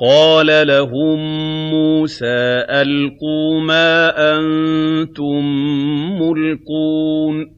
قَالَ لَهُم مُّوسَىٰ أَلْقُوا مَا أَنتُم مُّلْقُونَ